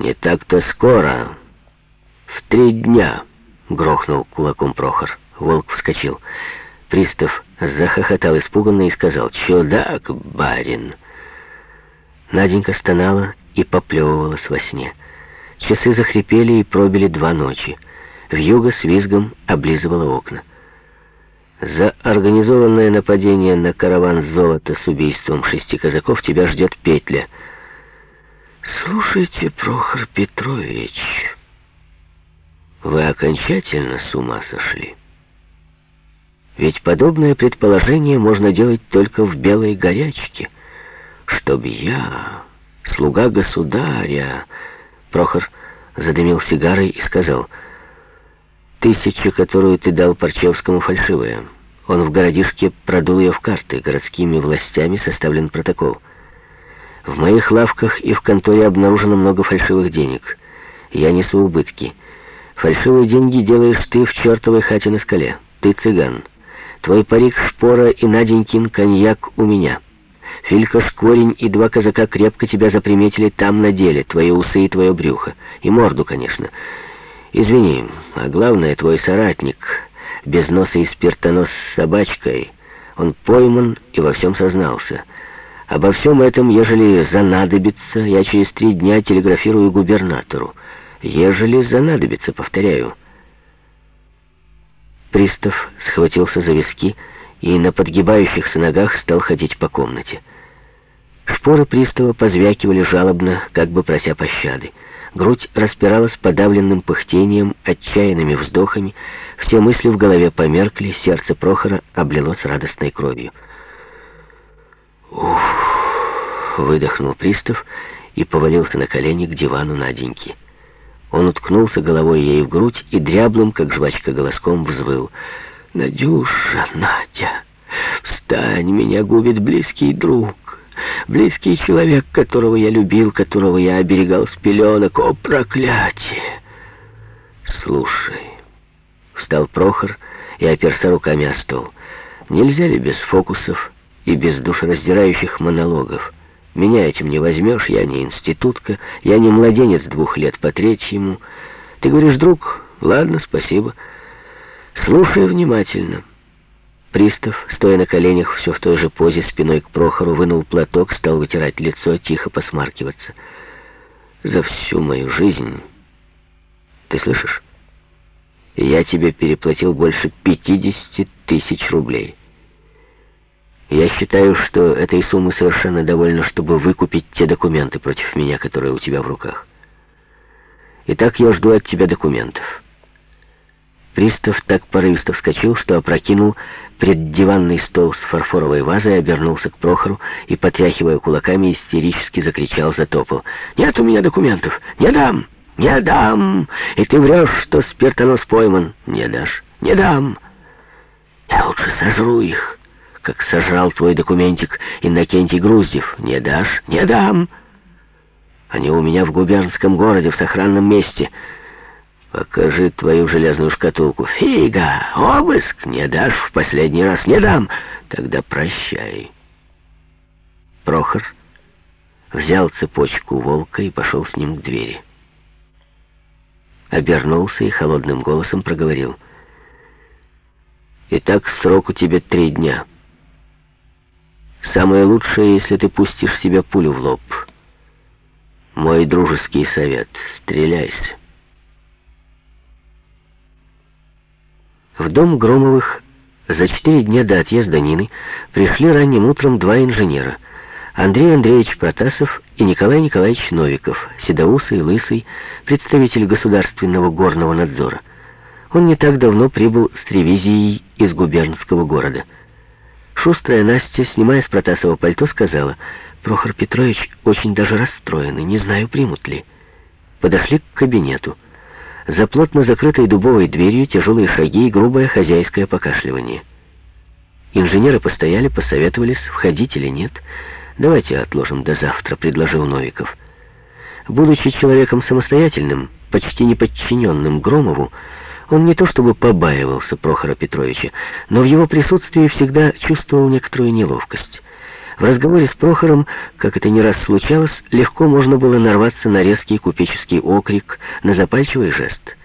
«Не так-то скоро. В три дня», — грохнул кулаком Прохор. Волк вскочил. Пристав захохотал испуганно и сказал «Чудак, барин!» Наденька стонала и поплевывалась во сне. Часы захрипели и пробили два ночи. Вьюга с визгом облизывала окна. За организованное нападение на караван золота с убийством шести казаков тебя ждет петля. Слушайте, Прохор Петрович, вы окончательно с ума сошли. Ведь подобное предположение можно делать только в белой горячке. Чтоб я, слуга государя... Прохор задымил сигарой и сказал... Тысяча, которую ты дал Парчевскому, фальшивая. Он в городишке продул ее в карты. Городскими властями составлен протокол. В моих лавках и в конторе обнаружено много фальшивых денег. Я несу убытки. Фальшивые деньги делаешь ты в чертовой хате на скале. Ты цыган. Твой парик шпора и Наденькин коньяк у меня. Филька Шкворень и два казака крепко тебя заприметили там на деле. Твои усы и твое брюхо. И морду, конечно. Извини, а главное, твой соратник, без носа и спиртонос с собачкой, он пойман и во всем сознался. Обо всем этом, ежели занадобится, я через три дня телеграфирую губернатору. Ежели занадобится, повторяю. Пристав схватился за виски и на подгибающихся ногах стал ходить по комнате. Шпоры пристава позвякивали жалобно, как бы прося пощады. Грудь распиралась подавленным пыхтением, отчаянными вздохами. Все мысли в голове померкли, сердце Прохора облилось радостной кровью. «Ух!» — выдохнул пристав и повалился на колени к дивану Наденьки. Он уткнулся головой ей в грудь и дряблым, как жвачка, голоском взвыл. «Надюша, Надя, встань, меня губит близкий друг!» Близкий человек, которого я любил, которого я оберегал с пеленок. О, проклятие! Слушай, встал Прохор и оперся руками о стол. Нельзя ли без фокусов и без душераздирающих монологов? Меня этим не возьмешь, я не институтка, я не младенец двух лет по третьему. Ты говоришь, друг, ладно, спасибо. Слушай внимательно. Пристав, стоя на коленях, все в той же позе, спиной к Прохору, вынул платок, стал вытирать лицо, тихо посмаркиваться. «За всю мою жизнь, ты слышишь, я тебе переплатил больше 50 тысяч рублей. Я считаю, что этой суммы совершенно довольно, чтобы выкупить те документы против меня, которые у тебя в руках. Итак, я жду от тебя документов». Пристав так порывисто вскочил, что опрокинул преддиванный стол с фарфоровой вазой, обернулся к Прохору и, потряхивая кулаками, истерически закричал, затопал. «Нет у меня документов! Не дам! Не дам! И ты врешь, что спиртонос пойман! Не дашь! Не дам! Я лучше сожру их, как сожрал твой документик Иннокентий Груздев! Не дашь! Не дам! Они у меня в губернском городе, в сохранном месте!» «Покажи твою железную шкатулку». «Фига! Обыск! Не дашь в последний раз? Не дам! Тогда прощай». Прохор взял цепочку волка и пошел с ним к двери. Обернулся и холодным голосом проговорил. «Итак, срок у тебя три дня. Самое лучшее, если ты пустишь себе пулю в лоб. Мой дружеский совет — стреляйся». В дом Громовых за четыре дня до отъезда Нины пришли ранним утром два инженера. Андрей Андреевич Протасов и Николай Николаевич Новиков, седоусый, лысый, представитель государственного горного надзора. Он не так давно прибыл с ревизией из губернского города. Шустрая Настя, снимая с Протасова пальто, сказала, «Прохор Петрович очень даже расстроены, не знаю, примут ли». Подошли к кабинету. За плотно закрытой дубовой дверью тяжелые шаги и грубое хозяйское покашливание. Инженеры постояли, посоветовались, входить или нет. «Давайте отложим до завтра», — предложил Новиков. Будучи человеком самостоятельным, почти неподчиненным Громову, он не то чтобы побаивался Прохора Петровича, но в его присутствии всегда чувствовал некоторую неловкость. В разговоре с Прохором, как это не раз случалось, легко можно было нарваться на резкий купеческий окрик, на запальчивый жест.